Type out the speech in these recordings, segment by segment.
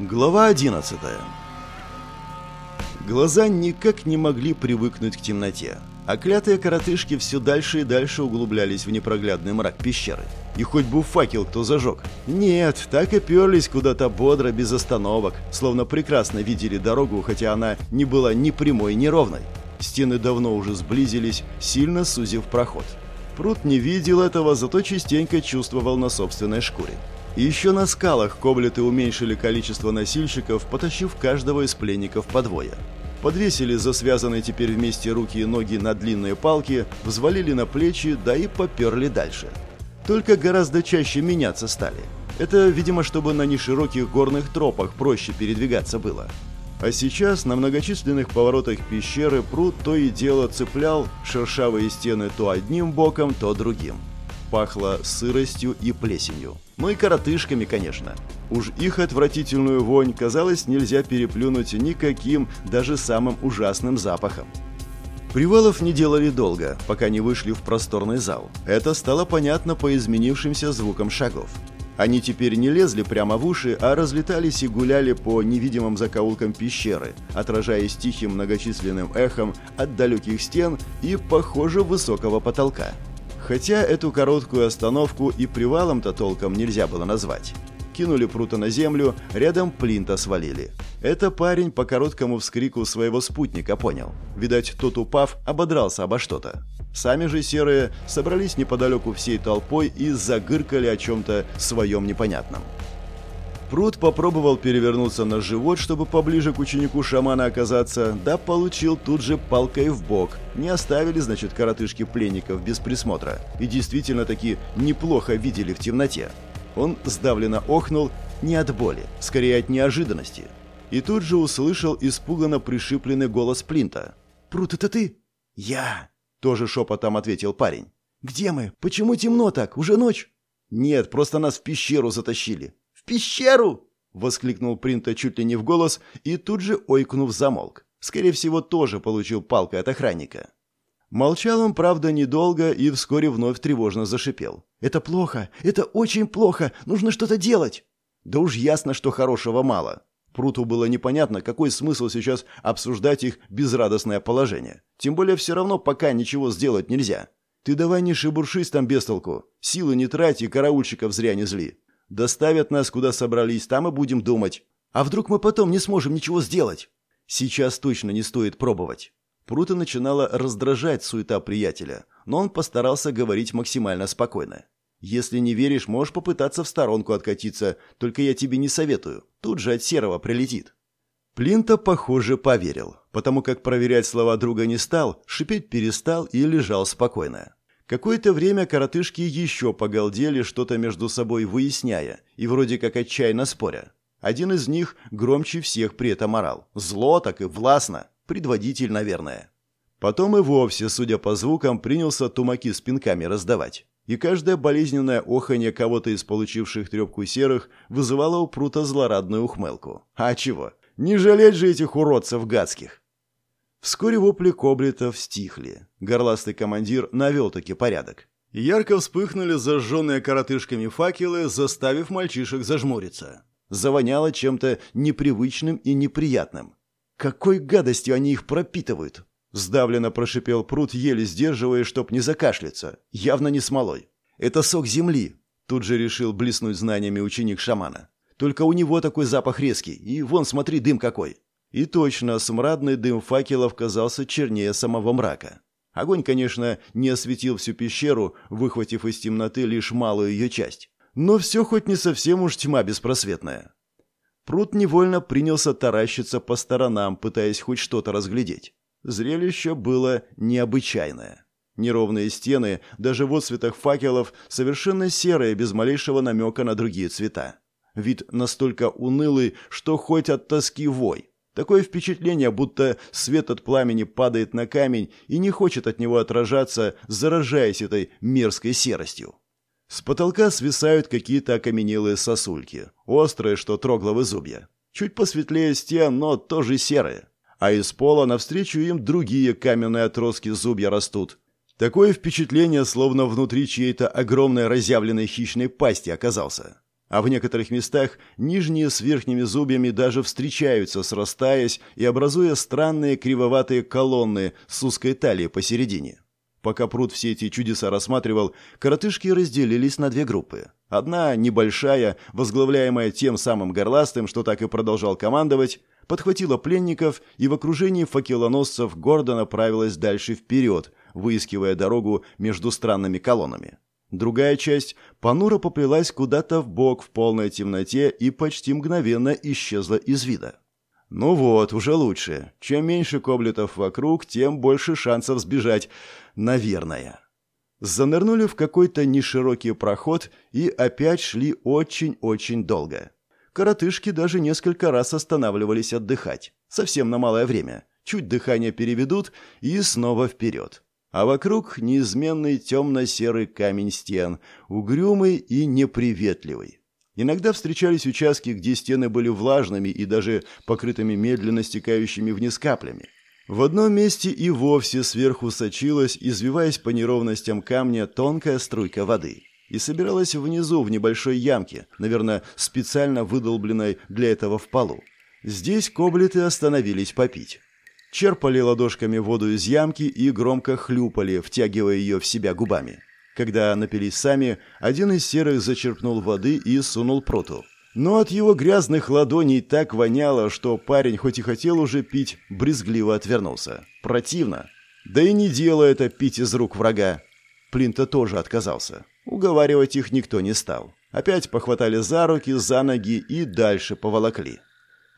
Глава 11 Глаза никак не могли привыкнуть к темноте, а клятые коротышки все дальше и дальше углублялись в непроглядный мрак пещеры. И хоть бы факел кто зажег. Нет, так и перлись куда-то бодро, без остановок, словно прекрасно видели дорогу, хотя она не была ни прямой, ни ровной. Стены давно уже сблизились, сильно сузив проход. Пруд не видел этого, зато частенько чувствовал на собственной шкуре. Еще на скалах коблеты уменьшили количество носильщиков, потащив каждого из пленников по двое. Подвесили за связанные теперь вместе руки и ноги на длинные палки, взвалили на плечи, да и поперли дальше. Только гораздо чаще меняться стали. Это, видимо, чтобы на нешироких горных тропах проще передвигаться было. А сейчас на многочисленных поворотах пещеры пруд то и дело цеплял шершавые стены то одним боком, то другим. Пахло сыростью и плесенью. Ну и коротышками, конечно. Уж их отвратительную вонь, казалось, нельзя переплюнуть никаким, даже самым ужасным запахом. Привалов не делали долго, пока не вышли в просторный зал. Это стало понятно по изменившимся звукам шагов. Они теперь не лезли прямо в уши, а разлетались и гуляли по невидимым закоулкам пещеры, отражаясь тихим многочисленным эхом от далеких стен и, похоже, высокого потолка. Хотя эту короткую остановку и привалом-то толком нельзя было назвать. Кинули прута на землю, рядом плинта свалили. Это парень по короткому вскрику своего спутника понял. Видать, тот упав, ободрался обо что-то. Сами же серые собрались неподалеку всей толпой и загыркали о чем-то своем непонятном. Пруд попробовал перевернуться на живот, чтобы поближе к ученику шамана оказаться, да получил тут же палкой в бок. Не оставили, значит, коротышки пленников без присмотра. И действительно таки неплохо видели в темноте. Он сдавленно охнул не от боли, скорее от неожиданности. И тут же услышал испуганно пришипленный голос Плинта. «Прут, это ты?» «Я!» Тоже шепотом ответил парень. «Где мы? Почему темно так? Уже ночь?» «Нет, просто нас в пещеру затащили». «В пещеру?» — воскликнул Принта чуть ли не в голос и тут же, ойкнув, замолк. Скорее всего, тоже получил палкой от охранника. Молчал он, правда, недолго и вскоре вновь тревожно зашипел. «Это плохо! Это очень плохо! Нужно что-то делать!» «Да уж ясно, что хорошего мало. Пруту было непонятно, какой смысл сейчас обсуждать их безрадостное положение. Тем более все равно пока ничего сделать нельзя. Ты давай не шебуршись там без толку. Силы не трать и караульщиков зря не зли. Доставят нас, куда собрались, там и будем думать. А вдруг мы потом не сможем ничего сделать? Сейчас точно не стоит пробовать. Прута начинала раздражать суета приятеля, но он постарался говорить максимально спокойно. Если не веришь, можешь попытаться в сторонку откатиться, только я тебе не советую. Тут же от серого прилетит». Плинта, похоже, поверил, потому как проверять слова друга не стал, шипеть перестал и лежал спокойно. Какое-то время коротышки еще погалдели, что-то между собой выясняя и вроде как отчаянно споря. Один из них громче всех при этом орал. Зло так и властно. Предводитель, наверное. Потом и вовсе, судя по звукам, принялся тумаки с пинками раздавать и каждое болезненное оханье кого-то из получивших трепку серых вызывало у Прута злорадную ухмылку. А чего? Не жалеть же этих уродцев гадских! Вскоре вопли коблетов стихли. Горластый командир навел таки порядок. Ярко вспыхнули зажженные коротышками факелы, заставив мальчишек зажмуриться. Завоняло чем-то непривычным и неприятным. Какой гадостью они их пропитывают! Сдавленно прошипел пруд, еле сдерживая, чтоб не закашляться. Явно не смолой. «Это сок земли!» Тут же решил блеснуть знаниями ученик шамана. «Только у него такой запах резкий. И вон, смотри, дым какой!» И точно, смрадный дым факелов казался чернее самого мрака. Огонь, конечно, не осветил всю пещеру, выхватив из темноты лишь малую ее часть. Но все хоть не совсем уж тьма беспросветная. Пруд невольно принялся таращиться по сторонам, пытаясь хоть что-то разглядеть. Зрелище было необычайное. Неровные стены, даже в отсветах факелов, совершенно серые, без малейшего намека на другие цвета. Вид настолько унылый, что хоть от тоски вой. Такое впечатление, будто свет от пламени падает на камень и не хочет от него отражаться, заражаясь этой мерзкой серостью. С потолка свисают какие-то окаменелые сосульки, острые, что трогловы зубья. Чуть посветлее стен, но тоже серые а из пола навстречу им другие каменные отростки зубья растут. Такое впечатление, словно внутри чьей-то огромной разъявленной хищной пасти оказался. А в некоторых местах нижние с верхними зубьями даже встречаются, срастаясь и образуя странные кривоватые колонны с узкой талией посередине. Пока пруд все эти чудеса рассматривал, коротышки разделились на две группы. Одна, небольшая, возглавляемая тем самым горластым, что так и продолжал командовать, подхватила пленников и в окружении факелоносцев гордо направилась дальше вперед, выискивая дорогу между странными колоннами. Другая часть понуро поплелась куда-то в бок в полной темноте и почти мгновенно исчезла из вида. Ну вот, уже лучше. Чем меньше коблетов вокруг, тем больше шансов сбежать. Наверное. Занырнули в какой-то неширокий проход и опять шли очень-очень долго. Коротышки даже несколько раз останавливались отдыхать. Совсем на малое время. Чуть дыхание переведут и снова вперед а вокруг неизменный темно-серый камень стен, угрюмый и неприветливый. Иногда встречались участки, где стены были влажными и даже покрытыми медленно стекающими вниз каплями. В одном месте и вовсе сверху сочилась, извиваясь по неровностям камня, тонкая струйка воды и собиралась внизу в небольшой ямке, наверное, специально выдолбленной для этого в полу. Здесь коблеты остановились попить черпали ладошками воду из ямки и громко хлюпали, втягивая ее в себя губами. Когда напились сами, один из серых зачерпнул воды и сунул пруту. Но от его грязных ладоней так воняло, что парень, хоть и хотел уже пить, брезгливо отвернулся. Противно. Да и не дело это пить из рук врага. Плинта тоже отказался. Уговаривать их никто не стал. Опять похватали за руки, за ноги и дальше поволокли.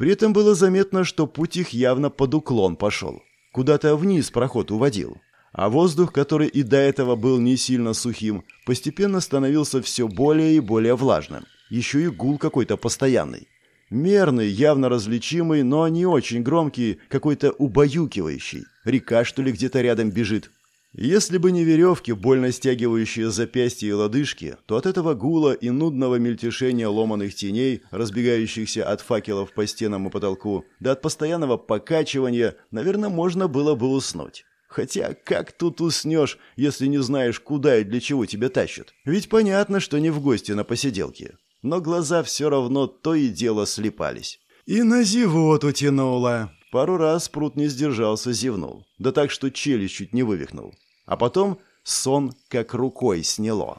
При этом было заметно, что путь их явно под уклон пошел. Куда-то вниз проход уводил. А воздух, который и до этого был не сильно сухим, постепенно становился все более и более влажным. Еще и гул какой-то постоянный. Мерный, явно различимый, но не очень громкий, какой-то убаюкивающий. Река, что ли, где-то рядом бежит. Если бы не веревки, больно стягивающие запястья и лодыжки, то от этого гула и нудного мельтешения ломаных теней, разбегающихся от факелов по стенам и потолку, да от постоянного покачивания, наверное, можно было бы уснуть. Хотя, как тут уснешь, если не знаешь, куда и для чего тебя тащат? Ведь понятно, что не в гости на посиделке. Но глаза все равно то и дело слепались. И на зевоту тянуло. Пару раз пруд не сдержался, зевнул. Да так, что челюсть чуть не вывихнул. А потом сон как рукой сняло.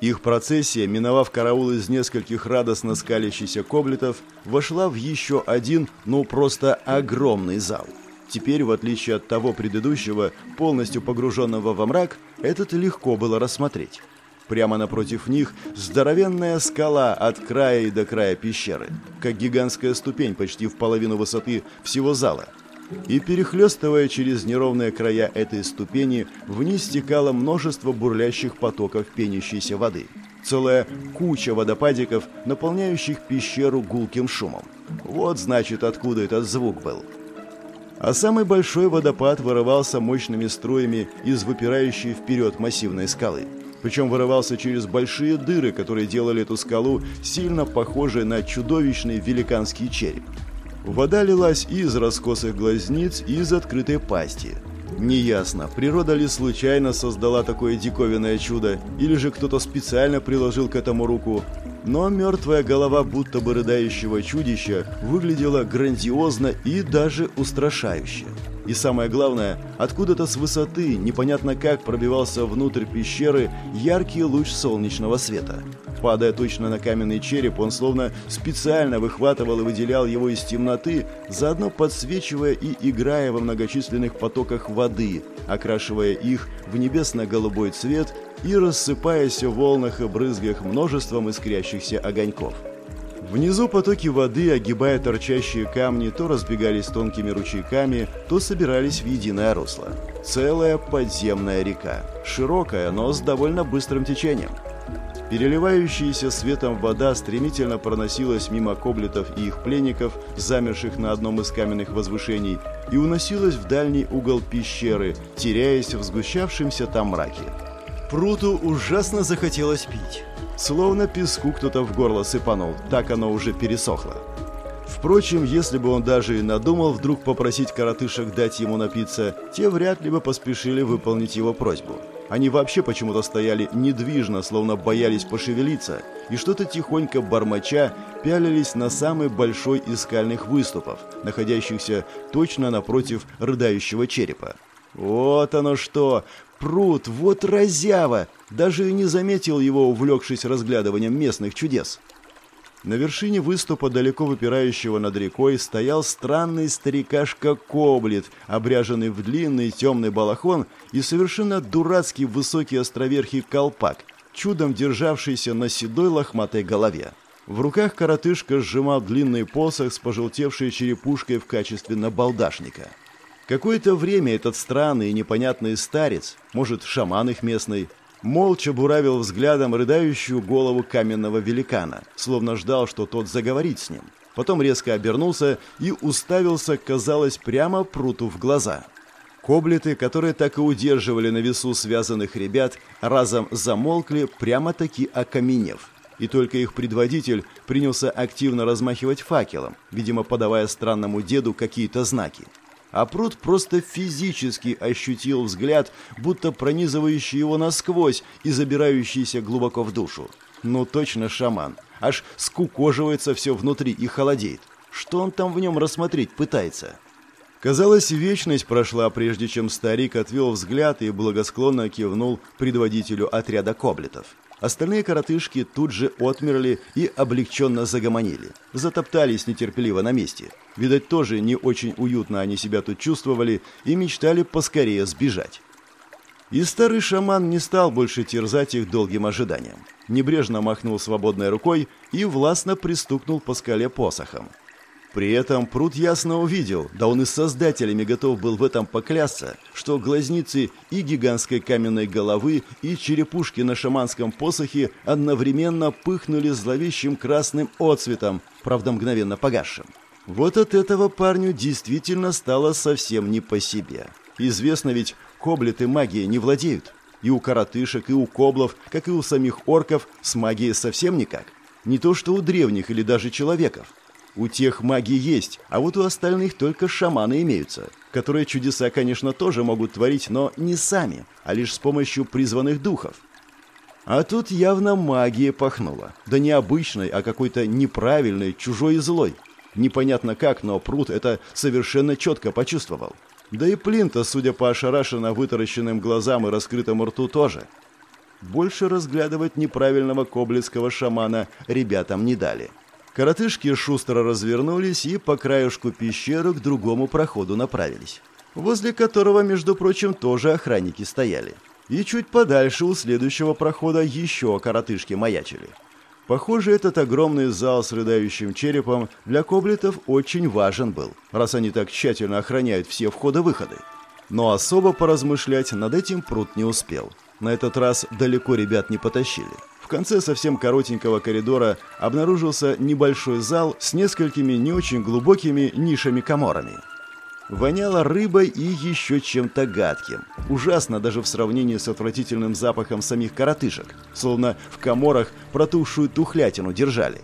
Их процессия, миновав караул из нескольких радостно скалящихся коблетов, вошла в еще один, ну просто огромный зал. Теперь, в отличие от того предыдущего, полностью погруженного во мрак, этот легко было рассмотреть. Прямо напротив них здоровенная скала от края и до края пещеры, как гигантская ступень почти в половину высоты всего зала. И перехлестывая через неровные края этой ступени, вниз стекало множество бурлящих потоков пенящейся воды. Целая куча водопадиков, наполняющих пещеру гулким шумом. Вот, значит, откуда этот звук был. А самый большой водопад вырывался мощными струями из выпирающей вперед массивной скалы причем вырывался через большие дыры, которые делали эту скалу сильно похожей на чудовищный великанский череп. Вода лилась и из раскосых глазниц, и из открытой пасти. Неясно, природа ли случайно создала такое диковинное чудо, или же кто-то специально приложил к этому руку, но мертвая голова будто бы рыдающего чудища выглядела грандиозно и даже устрашающе. И самое главное, откуда-то с высоты, непонятно как, пробивался внутрь пещеры яркий луч солнечного света. Падая точно на каменный череп, он словно специально выхватывал и выделял его из темноты, заодно подсвечивая и играя во многочисленных потоках воды, окрашивая их в небесно-голубой цвет и рассыпаясь в волнах и брызгах множеством искрящихся огоньков. Внизу потоки воды, огибая торчащие камни, то разбегались тонкими ручейками, то собирались в единое русло. Целая подземная река. Широкая, но с довольно быстрым течением. Переливающаяся светом вода стремительно проносилась мимо коблетов и их пленников, замерших на одном из каменных возвышений, и уносилась в дальний угол пещеры, теряясь в сгущавшемся там мраке. Пруту ужасно захотелось пить. Словно песку кто-то в горло сыпанул, так оно уже пересохло. Впрочем, если бы он даже и надумал вдруг попросить коротышек дать ему напиться, те вряд ли бы поспешили выполнить его просьбу. Они вообще почему-то стояли недвижно, словно боялись пошевелиться, и что-то тихонько бормоча пялились на самый большой из скальных выступов, находящихся точно напротив рыдающего черепа. Вот оно что! Пруд, вот разява! Даже и не заметил его, увлекшись разглядыванием местных чудес. На вершине выступа, далеко выпирающего над рекой, стоял странный старикашка-коблет, обряженный в длинный темный балахон и совершенно дурацкий высокий островерхий колпак, чудом державшийся на седой лохматой голове. В руках коротышка сжимал длинный посох с пожелтевшей черепушкой в качестве набалдашника. Какое-то время этот странный и непонятный старец, может, шаман их местный, молча буравил взглядом рыдающую голову каменного великана, словно ждал, что тот заговорит с ним. Потом резко обернулся и уставился, казалось, прямо пруту в глаза. Коблеты, которые так и удерживали на весу связанных ребят, разом замолкли, прямо-таки окаменев. И только их предводитель принялся активно размахивать факелом, видимо, подавая странному деду какие-то знаки а пруд просто физически ощутил взгляд, будто пронизывающий его насквозь и забирающийся глубоко в душу. Ну точно шаман. Аж скукоживается все внутри и холодеет. Что он там в нем рассмотреть пытается? Казалось, вечность прошла, прежде чем старик отвел взгляд и благосклонно кивнул предводителю отряда коблетов. Остальные коротышки тут же отмерли и облегченно загомонили. Затоптались нетерпеливо на месте. Видать, тоже не очень уютно они себя тут чувствовали и мечтали поскорее сбежать. И старый шаман не стал больше терзать их долгим ожиданием. Небрежно махнул свободной рукой и властно пристукнул по скале посохом. При этом Пруд ясно увидел, да он и создателями готов был в этом поклясться, что глазницы и гигантской каменной головы, и черепушки на шаманском посохе одновременно пыхнули зловещим красным отцветом, правда мгновенно погасшим. Вот от этого парню действительно стало совсем не по себе. Известно ведь, коблеты магией не владеют. И у коротышек, и у коблов, как и у самих орков, с магией совсем никак. Не то что у древних или даже человеков. У тех маги есть, а вот у остальных только шаманы имеются, которые чудеса, конечно, тоже могут творить, но не сами, а лишь с помощью призванных духов. А тут явно магия пахнула. Да не обычной, а какой-то неправильной, чужой и злой. Непонятно как, но пруд это совершенно четко почувствовал. Да и Плинта, судя по ошарашенно вытаращенным глазам и раскрытому рту, тоже. Больше разглядывать неправильного коблицкого шамана ребятам не дали. Коротышки шустро развернулись и по краешку пещеры к другому проходу направились, возле которого, между прочим, тоже охранники стояли. И чуть подальше у следующего прохода еще коротышки маячили. Похоже, этот огромный зал с рыдающим черепом для коблетов очень важен был, раз они так тщательно охраняют все входы-выходы. Но особо поразмышлять над этим пруд не успел. На этот раз далеко ребят не потащили. В конце совсем коротенького коридора обнаружился небольшой зал с несколькими не очень глубокими нишами-коморами. Воняло рыбой и еще чем-то гадким. Ужасно даже в сравнении с отвратительным запахом самих коротышек. Словно в коморах протухшую тухлятину держали.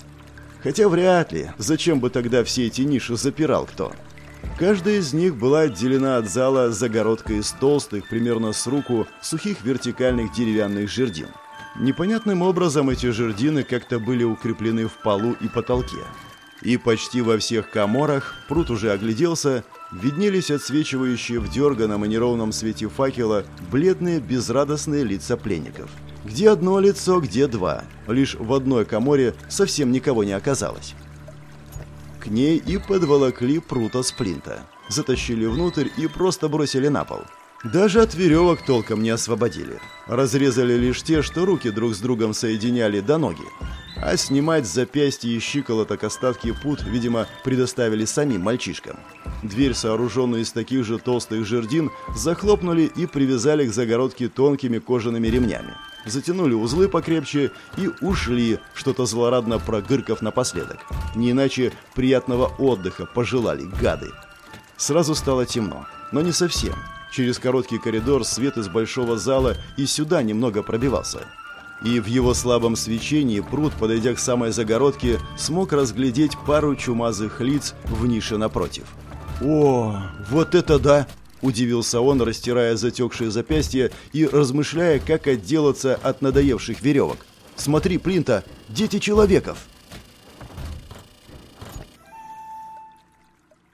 Хотя вряд ли. Зачем бы тогда все эти ниши запирал кто? Каждая из них была отделена от зала загородкой из толстых, примерно с руку, сухих вертикальных деревянных жердин. Непонятным образом эти жердины как-то были укреплены в полу и потолке. И почти во всех коморах, пруд уже огляделся, виднелись отсвечивающие в дерганом и неровном свете факела бледные безрадостные лица пленников. Где одно лицо, где два. Лишь в одной коморе совсем никого не оказалось. К ней и подволокли прута сплинта. Затащили внутрь и просто бросили на пол. Даже от веревок толком не освободили. Разрезали лишь те, что руки друг с другом соединяли до ноги. А снимать с запястья и щиколоток остатки пут, видимо, предоставили самим мальчишкам. Дверь, сооруженную из таких же толстых жердин, захлопнули и привязали к загородке тонкими кожаными ремнями. Затянули узлы покрепче и ушли, что-то злорадно прогырков напоследок. Не иначе приятного отдыха пожелали гады. Сразу стало темно, но не совсем. Через короткий коридор свет из большого зала и сюда немного пробивался. И в его слабом свечении пруд, подойдя к самой загородке, смог разглядеть пару чумазых лиц в нише напротив. «О, вот это да!» – удивился он, растирая затекшие запястья и размышляя, как отделаться от надоевших веревок. «Смотри, Плинта, дети человеков!»